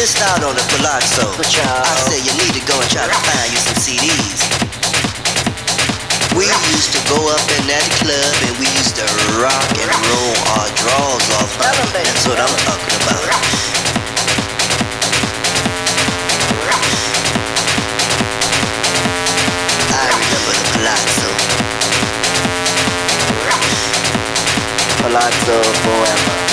missed out on the palazzo. I said you need to go and try to find you some CDs. We used to go up in that club and we used to rock and roll our draws off. That's what I'm talking about. I remember the palazzo. Palazzo forever.